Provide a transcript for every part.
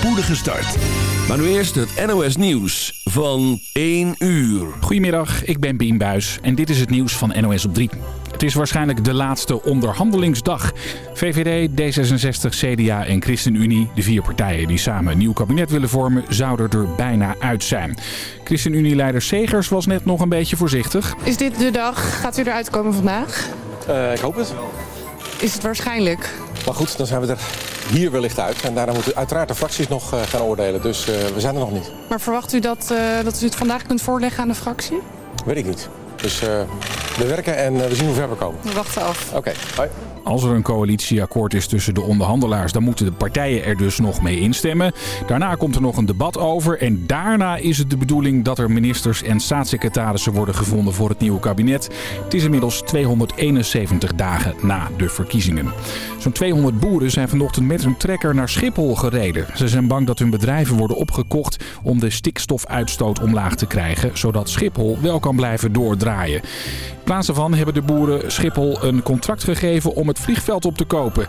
spoedige start. Maar nu eerst het NOS Nieuws van 1 uur. Goedemiddag, ik ben Bien Buis en dit is het nieuws van NOS op 3. Het is waarschijnlijk de laatste onderhandelingsdag. VVD, D66, CDA en ChristenUnie, de vier partijen die samen een nieuw kabinet willen vormen, zouden er bijna uit zijn. ChristenUnie-leider Segers was net nog een beetje voorzichtig. Is dit de dag? Gaat u eruit komen vandaag? Uh, ik hoop het. Is het waarschijnlijk? Maar goed, dan zijn we er hier wellicht uit. En daarna moeten uiteraard de fracties nog uh, gaan oordelen. Dus uh, we zijn er nog niet. Maar verwacht u dat, dat u het vandaag kunt voorleggen aan de fractie? Weet ik niet. Dus we werken en we zien hoe ver we komen. We wachten af. Oké, hoi. Als er een coalitieakkoord is tussen de onderhandelaars, dan moeten de partijen er dus nog mee instemmen. Daarna komt er nog een debat over en daarna is het de bedoeling dat er ministers en staatssecretarissen worden gevonden voor het nieuwe kabinet. Het is inmiddels 271 dagen na de verkiezingen. Zo'n 200 boeren zijn vanochtend met hun trekker naar Schiphol gereden. Ze zijn bang dat hun bedrijven worden opgekocht om de stikstofuitstoot omlaag te krijgen, zodat Schiphol wel kan blijven doordraaien. In plaats daarvan hebben de boeren Schiphol een contract gegeven om het vliegveld op te kopen.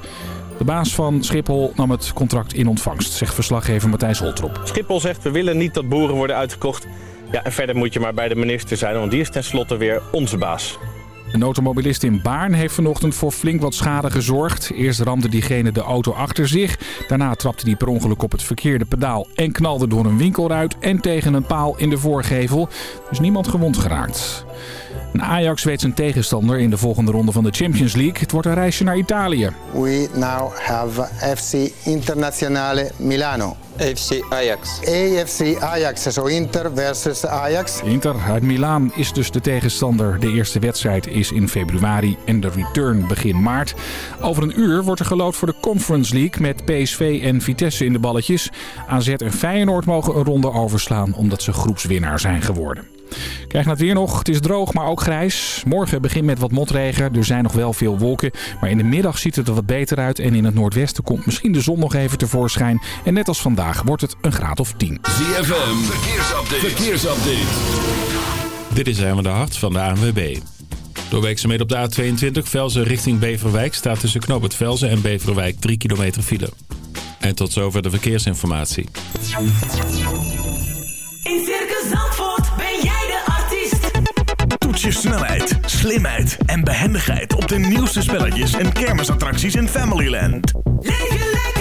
De baas van Schiphol nam het contract in ontvangst, zegt verslaggever Matthijs Holtrop. Schiphol zegt we willen niet dat boeren worden uitgekocht. Ja, en verder moet je maar bij de minister zijn, want die is tenslotte weer onze baas. Een automobilist in Baarn heeft vanochtend voor flink wat schade gezorgd. Eerst ramde diegene de auto achter zich. Daarna trapte hij per ongeluk op het verkeerde pedaal en knalde door een winkelruit en tegen een paal in de voorgevel. Dus niemand gewond geraakt. Ajax weet zijn tegenstander in de volgende ronde van de Champions League. Het wordt een reisje naar Italië. We now have FC Internazionale Milano. AFC Ajax. AFC Ajax, zo Inter versus Ajax. Inter uit Milaan is dus de tegenstander. De eerste wedstrijd is in februari en de return begin maart. Over een uur wordt er gelood voor de Conference League met PSV en Vitesse in de balletjes. AZ en Feyenoord mogen een ronde overslaan omdat ze groepswinnaar zijn geworden. Krijg het weer nog. Het is droog, maar ook grijs. Morgen begint met wat motregen. Er zijn nog wel veel wolken. Maar in de middag ziet het er wat beter uit. En in het noordwesten komt misschien de zon nog even tevoorschijn. En net als vandaag wordt het een graad of 10. ZFM, verkeersupdate. verkeersupdate. Dit is Herman de Hart van de ANWB. Door werkzaamheden op de A22 Velzen richting Beverwijk staat tussen Knoop het Velzen en Beverwijk 3 kilometer file. En tot zover de verkeersinformatie. In Circus Zandvoort ben jij de artiest. Toets je snelheid, slimheid en behendigheid op de nieuwste spelletjes en kermisattracties in Familyland. Leef lekker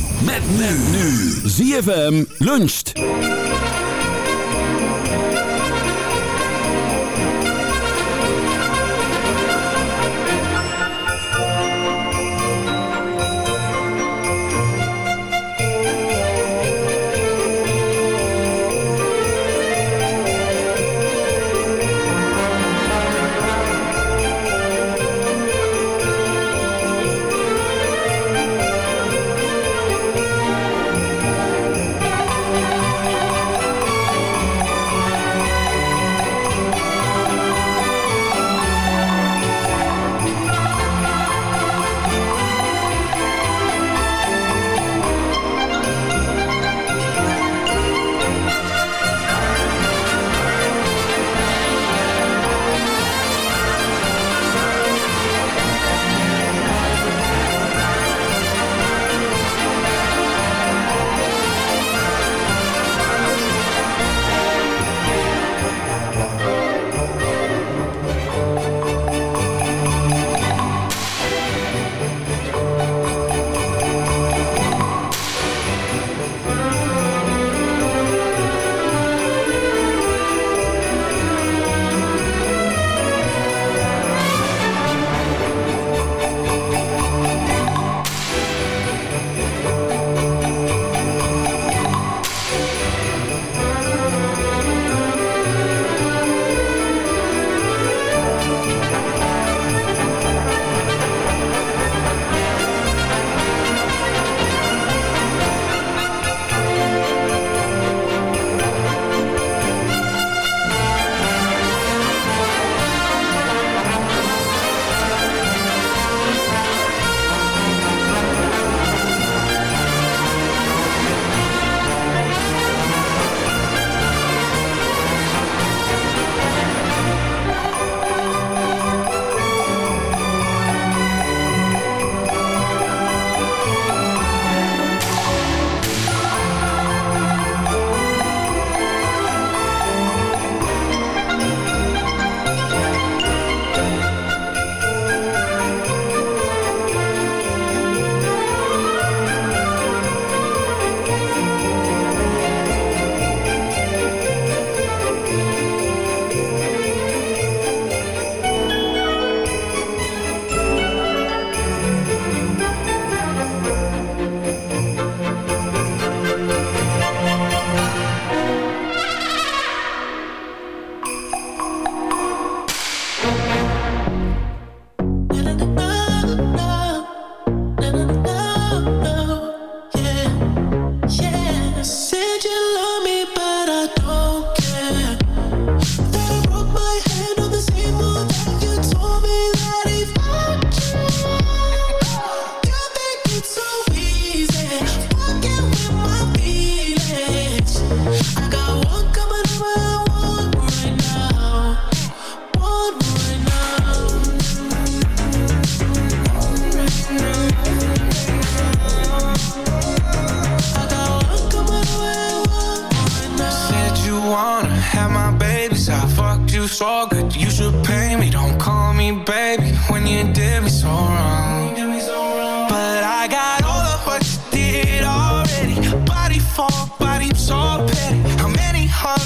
Met men nu. ZFM luncht.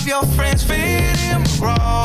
your friends feeling wrong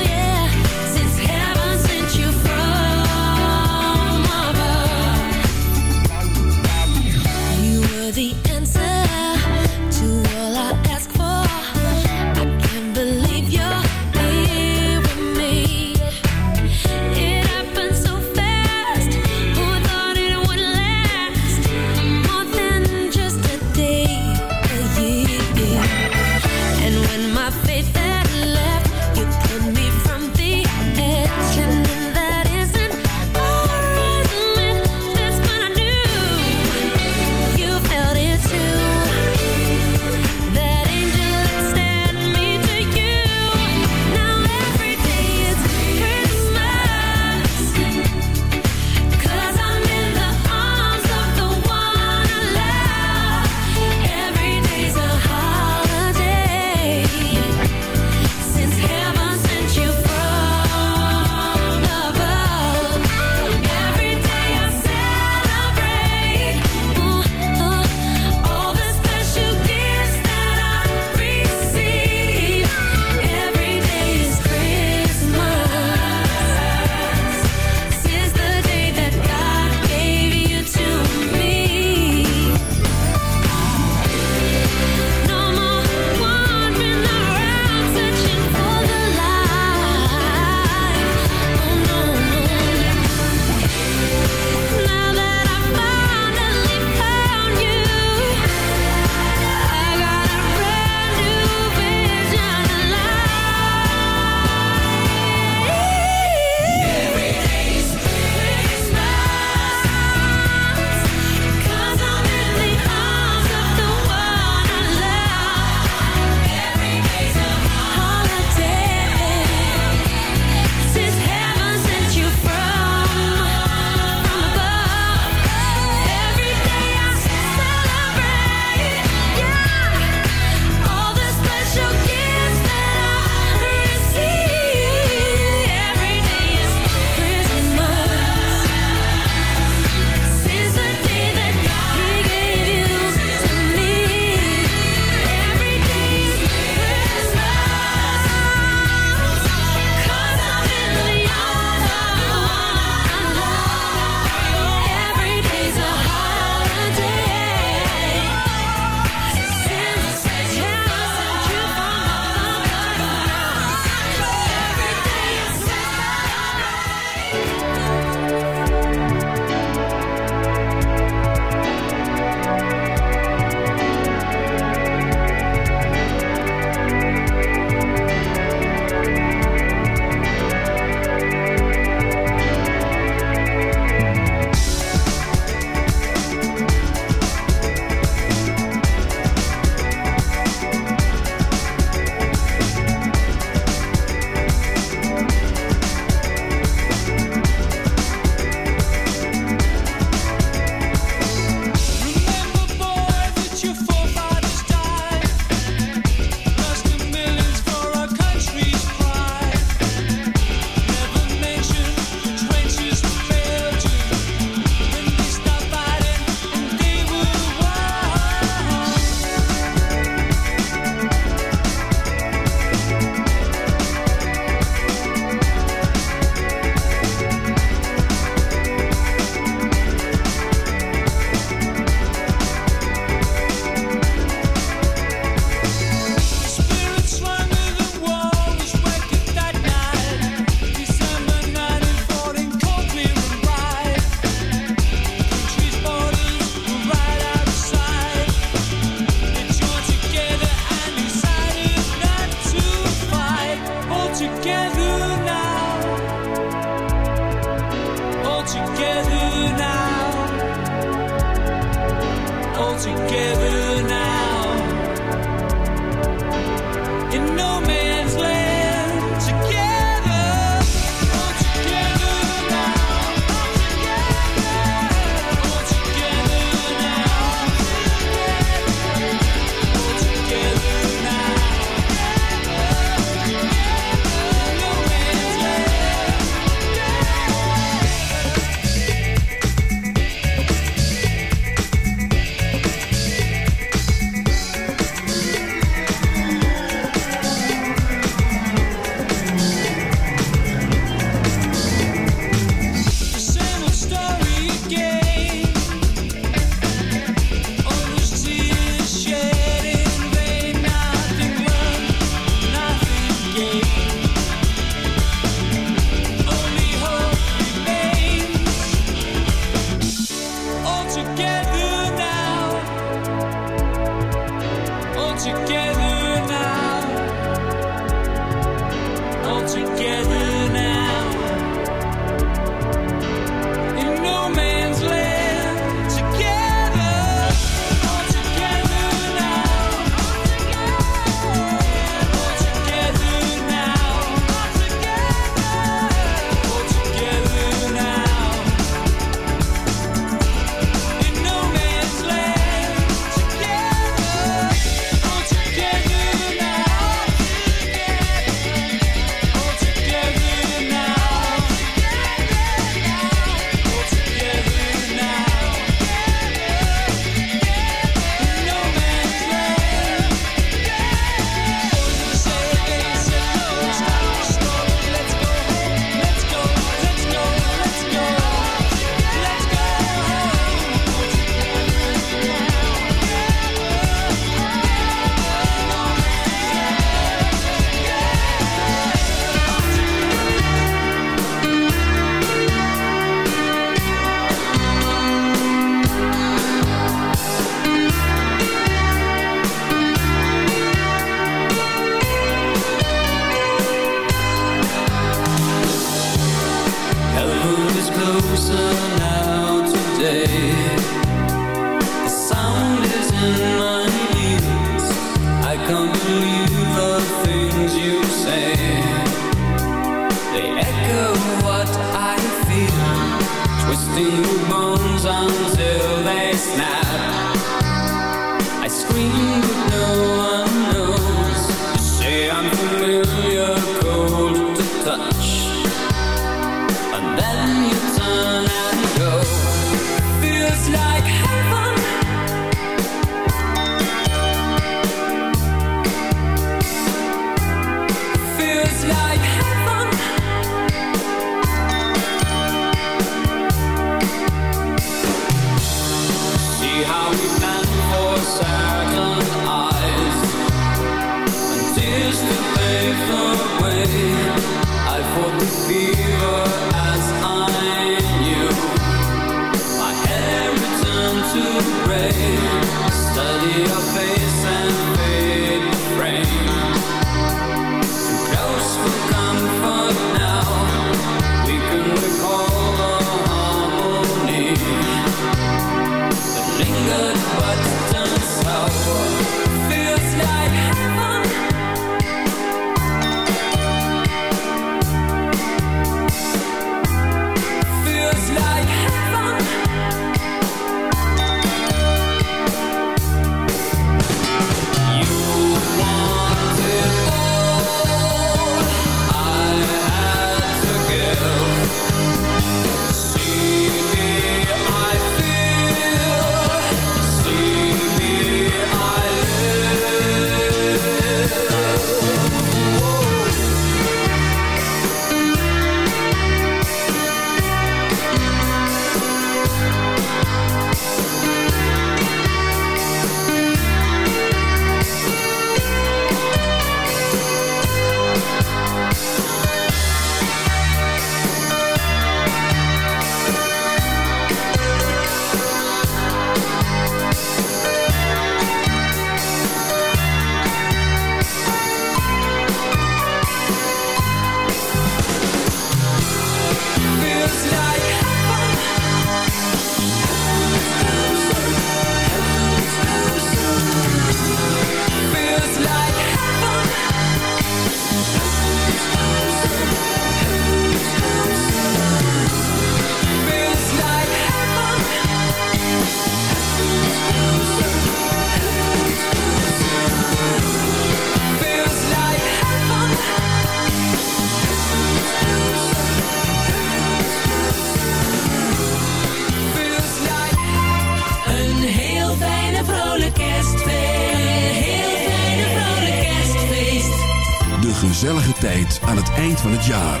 Tijd aan het eind van het jaar.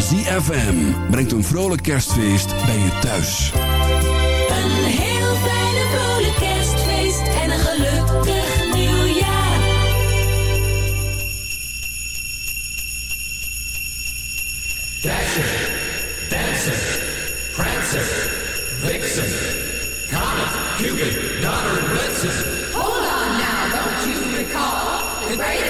ZFM brengt een vrolijk kerstfeest bij je thuis. Een heel fijne vrolijk kerstfeest en een gelukkig nieuwjaar. Dasher, Dancer, Prancer, Vixen, Comet, Cupid, Donner, and Blitzen. Hold on now, don't you recall the greatest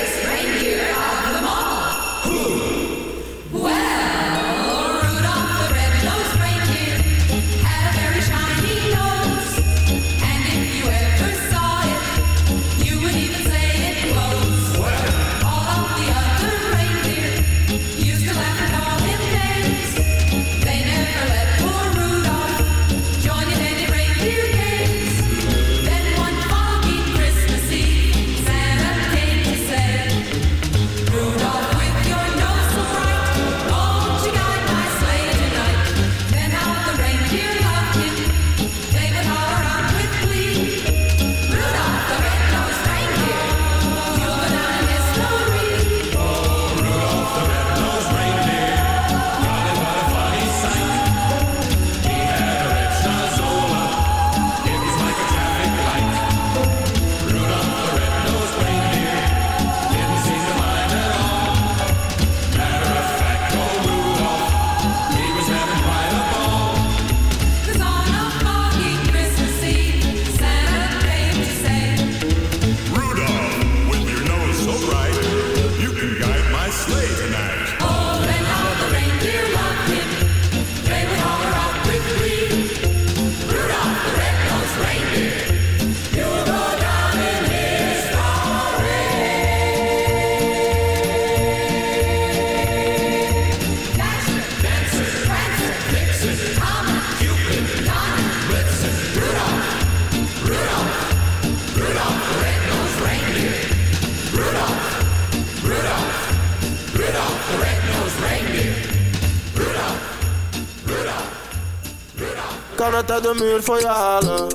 de muur voor je halen?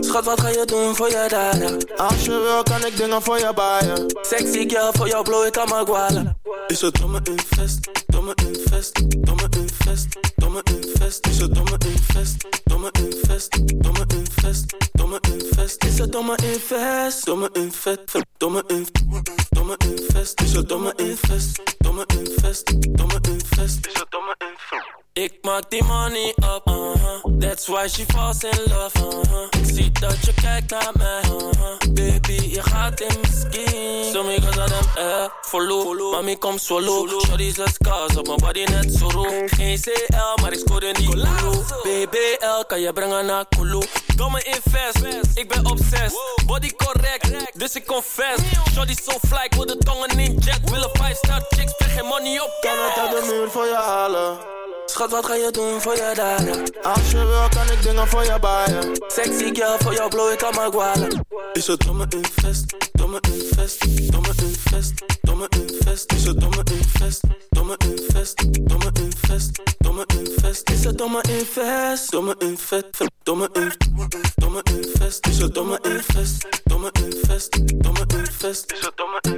Schat, wat ga je doen voor je daden? Als je wil, kan ik dingen voor je baaien. Sexy girl, voor jou blow ik aan mijn guala. Is het domme invest, domme invest, domme invest, domme invest. Is het domme invest, domme invest, domme invest, domme invest. Is het domme invest, domme invest, domme invest, domme invest. Is het domme invest, domme invest, domme invest. Is het domme invest. Ik maak die money up, uh-huh. That's why she falls in love, uh-huh. Ik zie dat je kijkt naar mij, uh-huh. Baby, je gaat in mijn skin. Zo me cause I them eh, follow. Mami, kom solo. Shorty zes cars op mijn body net zo roe. Geen CL, maar ik scoorde die Kulu. BBL, kan je brengen naar Kulu. Domme invest, ik ben obsessed. Body correct, dus ik confess. Shorty so fly, ik wil de tongen in jet. Willen 5 star chicks, spreek geen money op. Kan het uit de muur voor je halen? Schat, wat ga je doen voor je daden? Als je wil, kan ik dingen voor je baaien. Sexy girl, voor jou blow ik aan mijn guala. Is het domme invest, domme invest, domme invest, domme invest. Is het domme invest, domme invest, domme invest, domme invest. Is het domme invest, domme invest, domme invest, domme invest. Is het domme invest, domme invest, domme invest. Is het domme invest.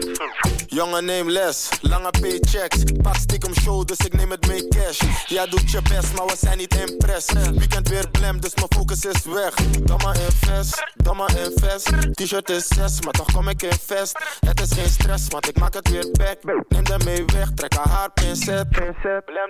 Jongen, neem les, lange paychecks. Pak stiekem show, dus ik neem het mee cash. Jij doet je best, maar we zijn niet impress. Weekend weer blem, dus mijn focus is weg. Domme invest, domme invest. T-shirt is 6, maar toch kom ik in vest. Het is geen stress, want ik maak het weer back. Neem de mee weg, trek haar haar pincet.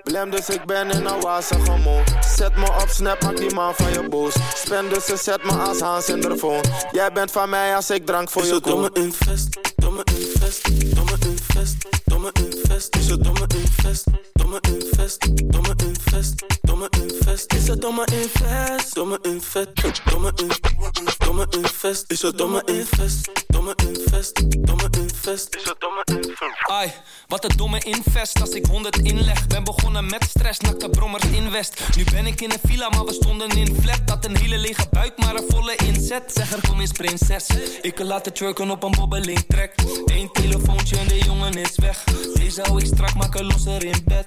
Blem, dus ik ben in een wazige mood. Zet me op snap, maak die man van je boos. Spend dus en zet me als Hans in de phone. Jij bent van mij als ik drank voor je koop. Domme invest, domme invest, domme invest, domme invest. Het domme invest, domme invest, domme invest, domme invest. Is het domme invest, domme invest, domme invest, domme invest. Is het domme invest, domme invest, domme invest. Is het domme invest. Ai, wat een domme invest als ik 100 inleg. Ben begonnen met stress, nakte brommers in West. Nu ben ik in een villa, maar we stonden in flat. Dat een hele lege buik, maar een volle inzet. Zeg er kom eens prinses. Ik kan laten twerken op een bobbeling trek. Eén telefoontje en de jongen is weg. Deze hou ik strak, maak er losser in bed.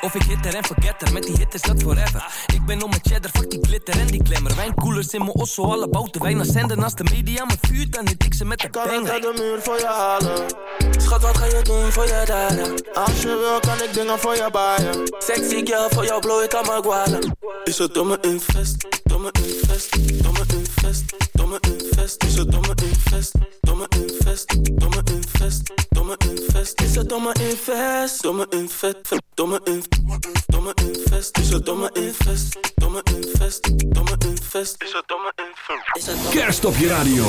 Of ik hitter en forgetter, met die hit is dat forever. Ik ben om mijn cheddar, fuck die glitter en die glimmer. Wijnkoelers in mijn osso, alle bouten wijn zenden. Als de media me vuur dan hit ik ze met de kan banger. Kan ik de muur voor je halen? Schat, wat ga je doen voor je daden? Als je wil, kan ik dingen voor je baaien. Sexy girl, voor jou blow ik aan mijn gwalen. Is het domme invest, domme invest, domme invest, domme invest. Is het domme invest, domme invest, domme invest, domme invest. Is het domme invest, domme invest, domme invest domme invest, is het domme infest, domme infest, domme infest, is het domme invest. Kerst op je radio,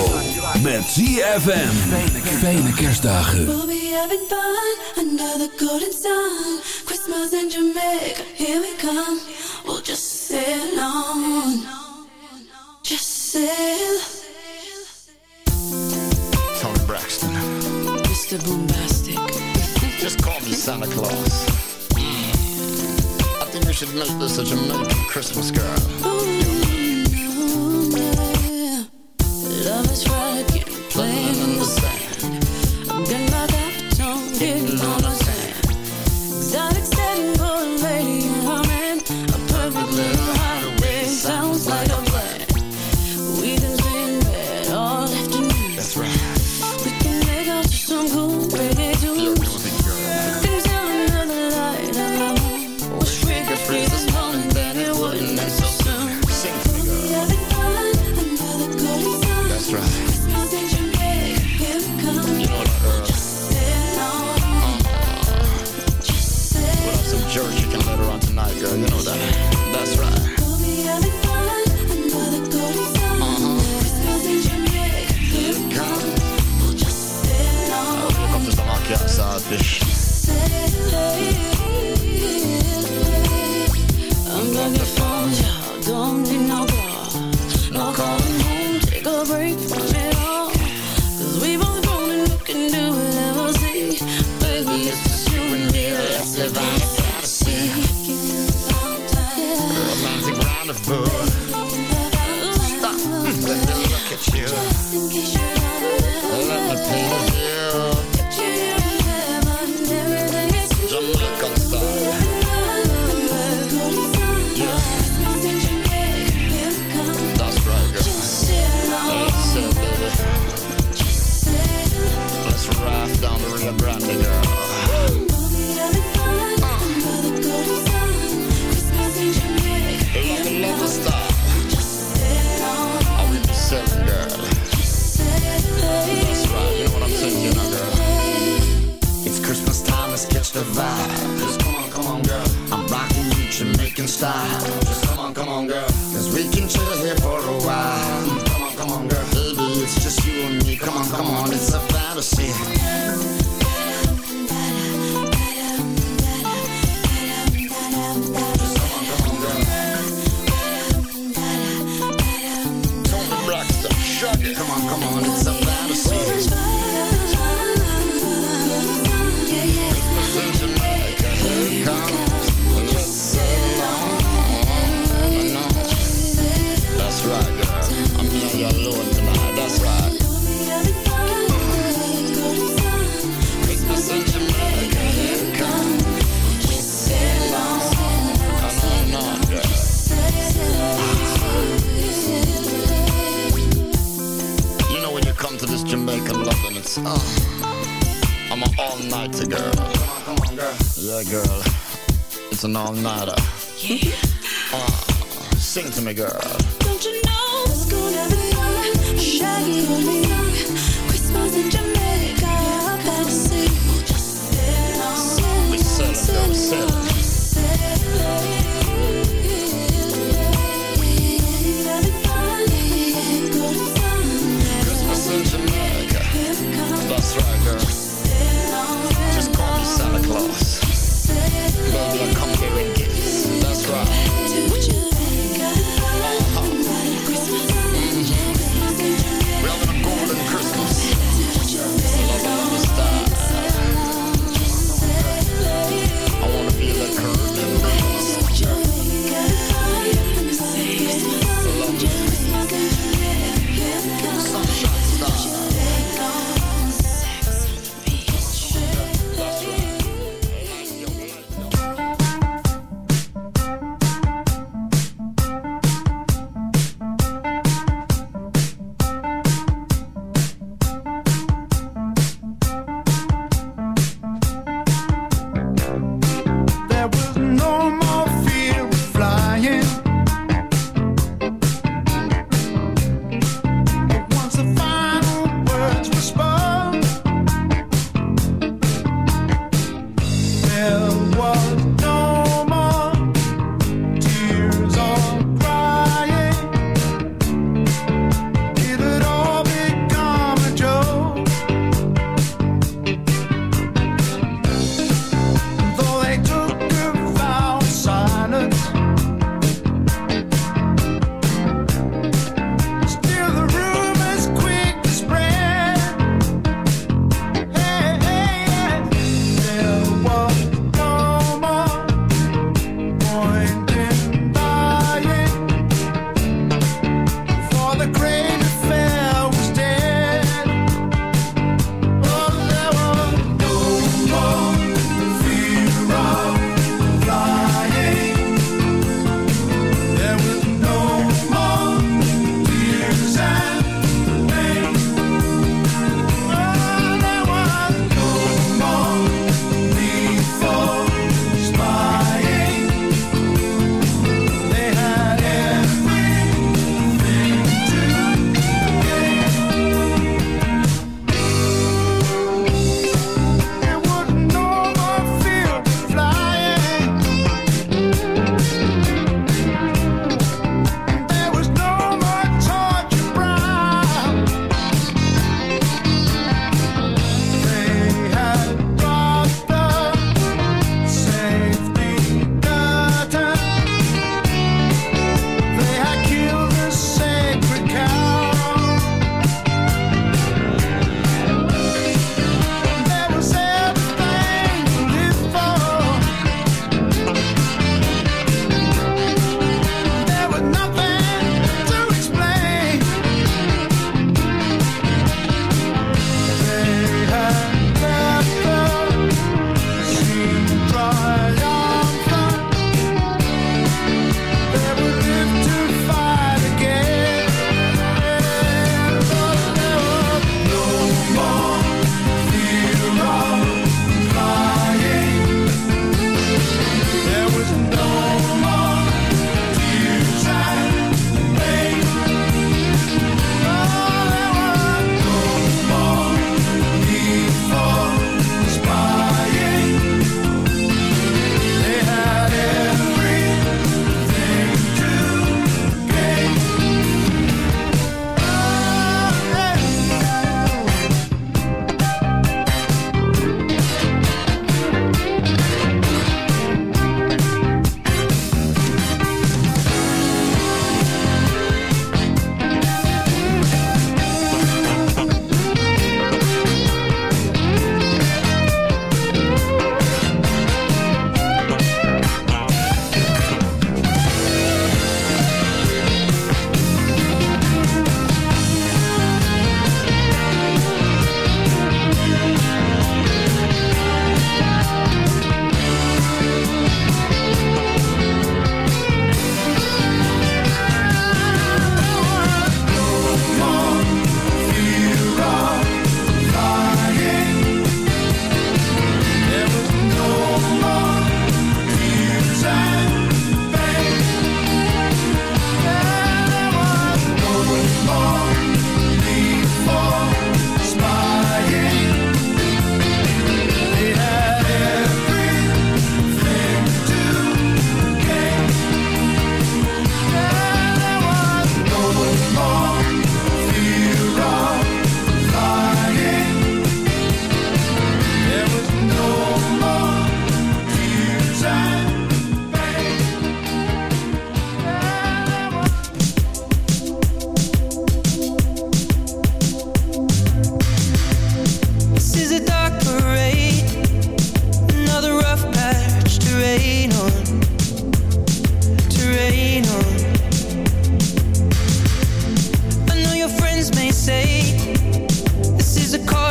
met ZFM. Fijne kerstdagen. We'll be having fun, under the golden sun. Christmas in Jamaica, here we come. We'll just sail on, just sail. Tony Braxton. Mr. Boombastic. Just call me Santa Claus. should make this such a Jamaican Christmas girl. Ooh, yeah. Love is right, getting played in the sand. I'm got my back, don't get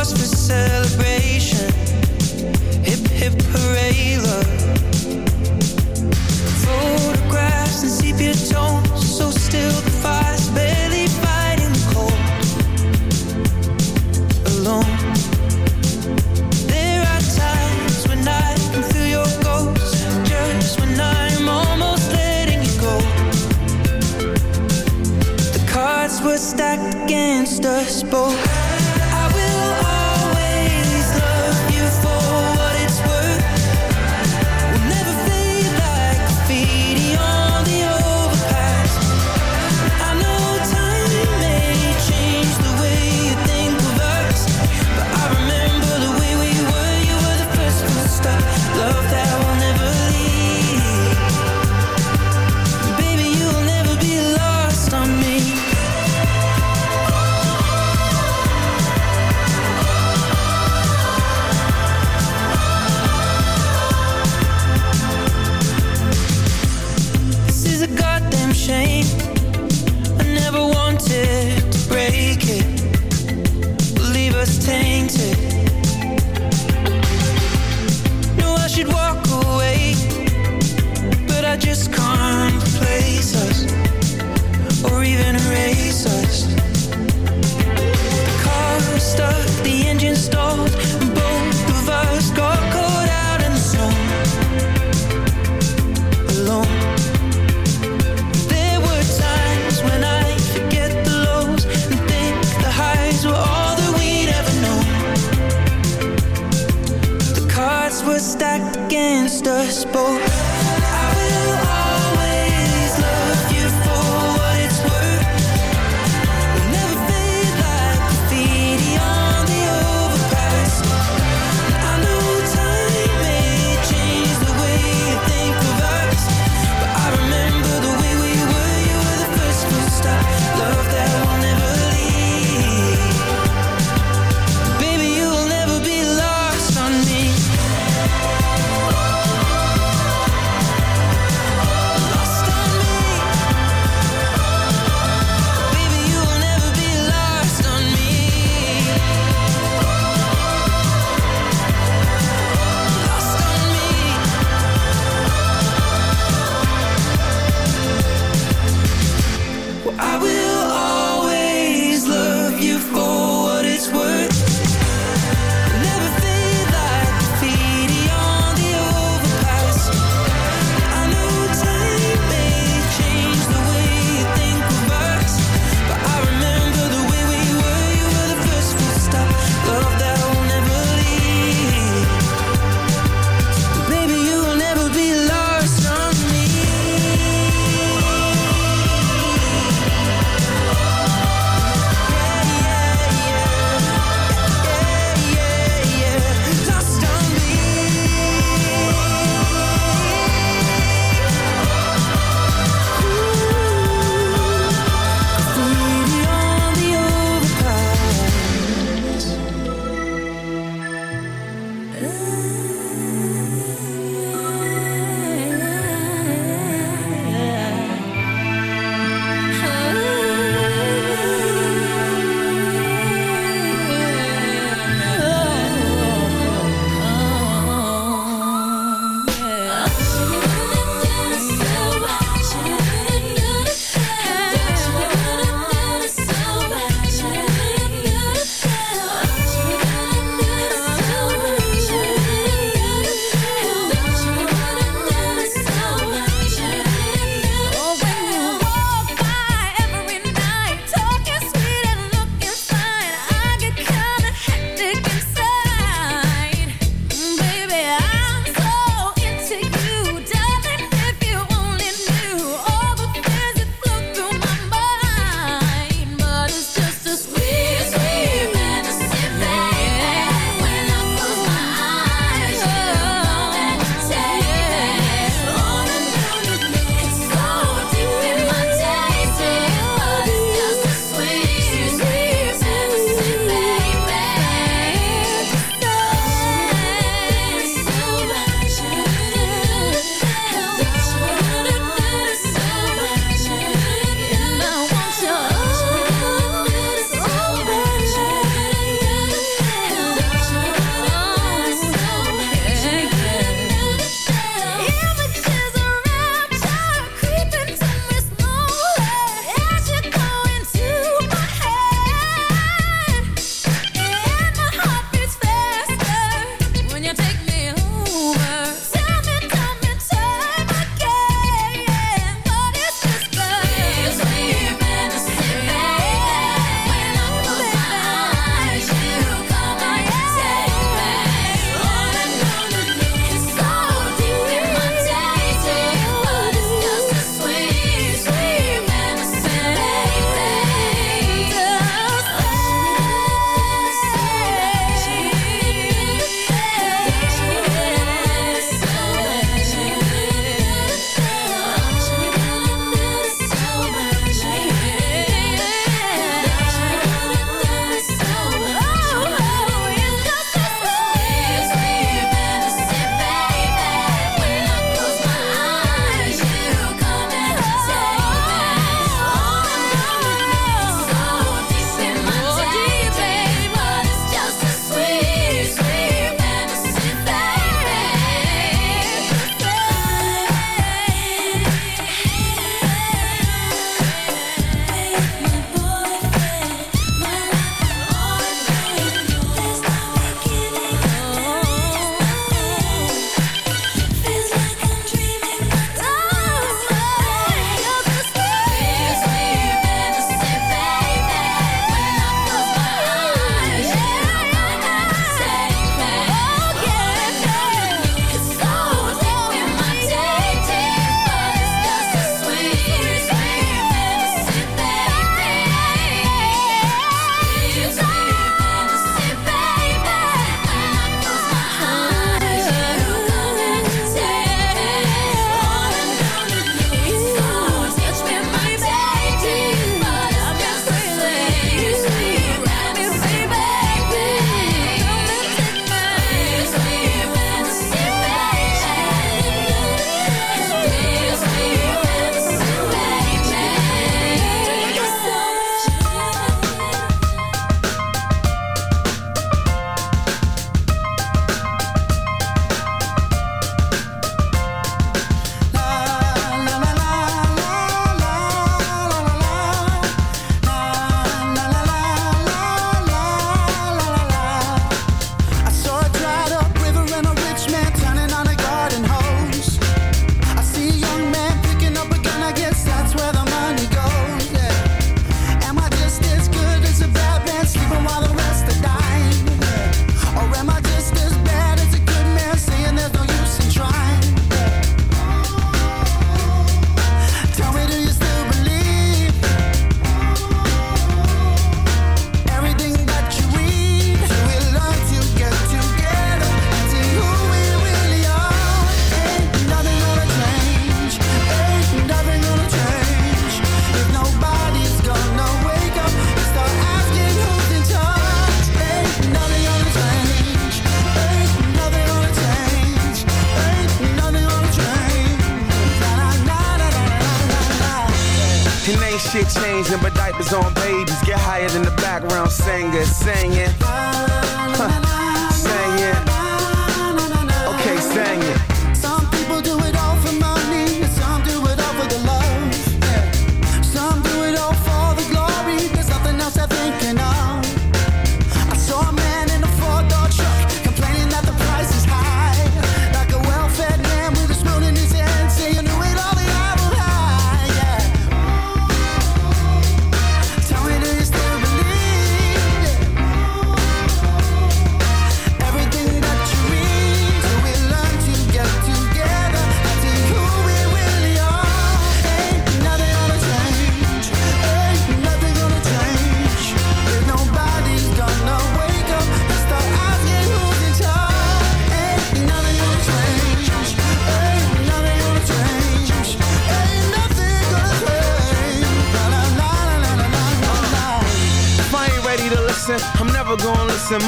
just for celebration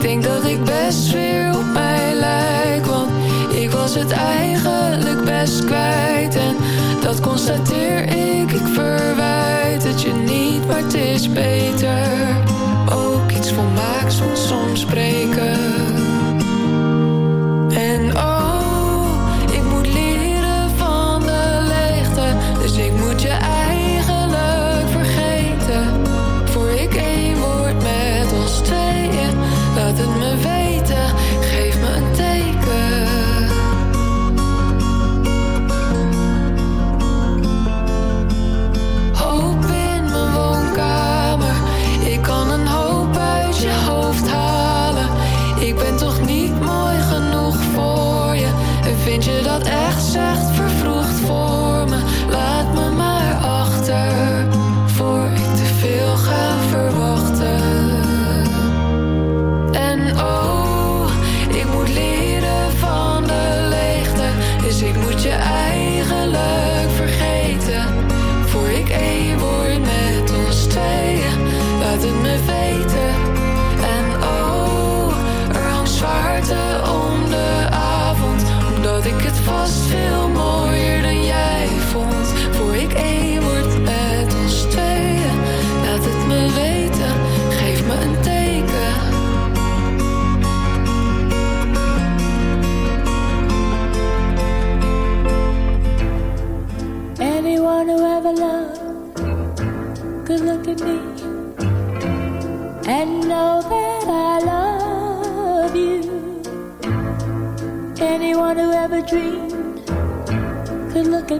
denk dat ik best weer op mij lijk Want ik was het eigenlijk best kwijt. En dat constateer ik, ik verwijt het je niet Maar het is beter. Ook iets volmaaks moet soms spreken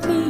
me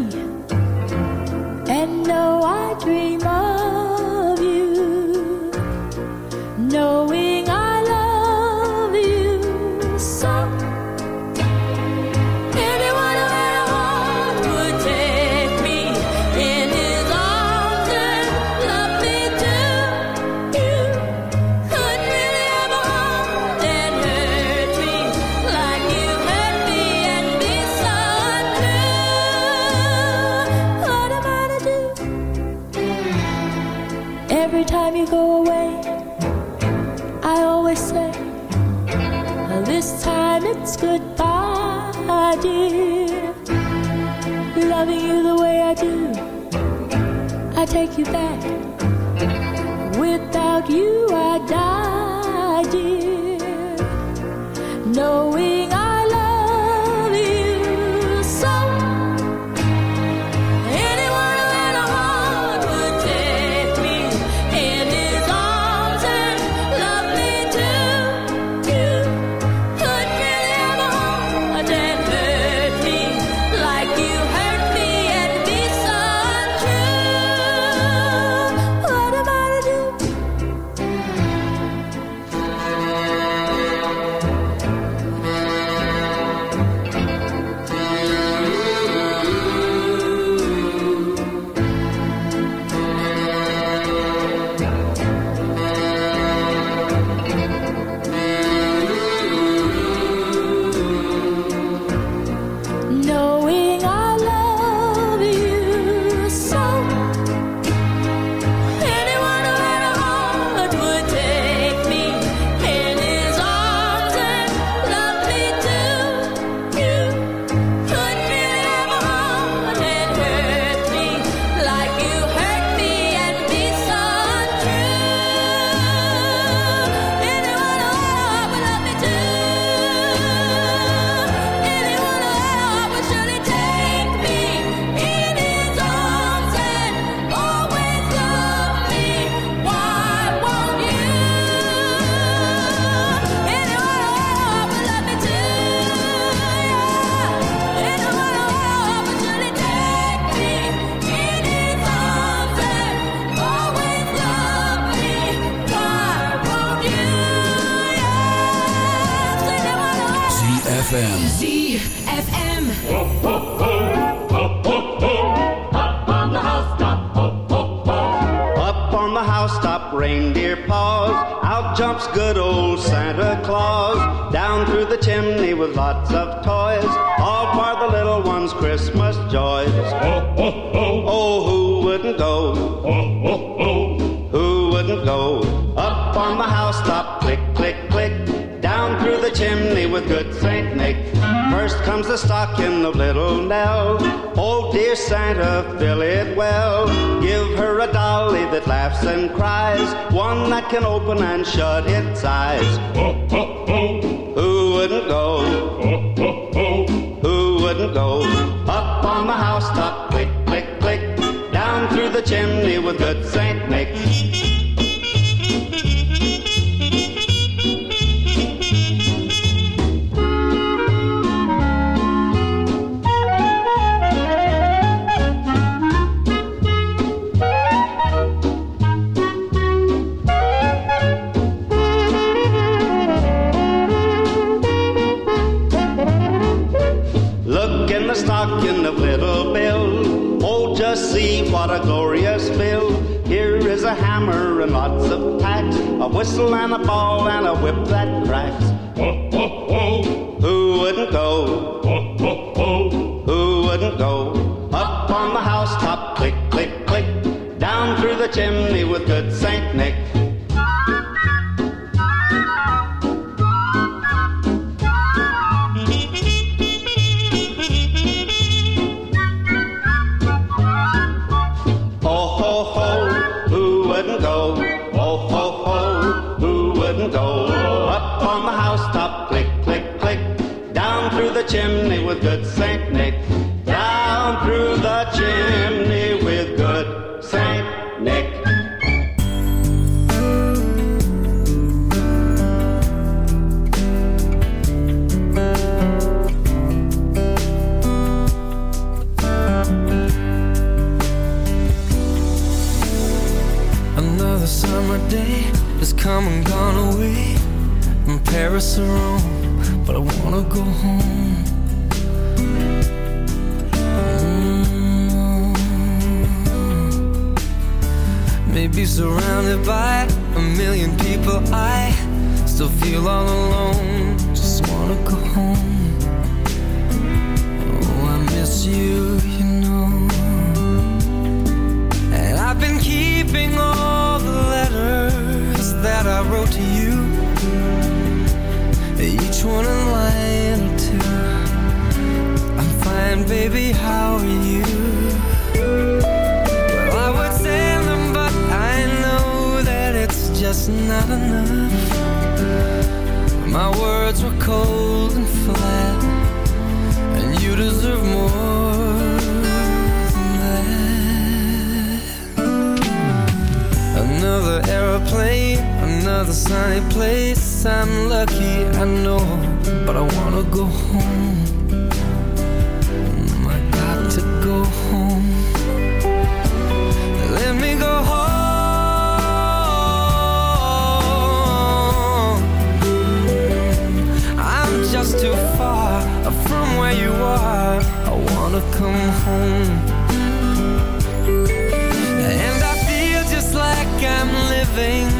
and cries, one that can open and shut its eyes. a hammer and lots of tacks, a whistle and a ball and a whip that cracks. which one am I into? I'm fine, baby, how are you? Well, I would say them, but I know that it's just not enough. My words were cold and flat, and you deserve more. Than that. Another aeroplane another sunny place. I'm lucky, I know, but I wanna go home. Mm, I got to go home. Let me go home. I'm just too far from where you are. I wanna come home. And I feel just like I'm living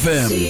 ZFM.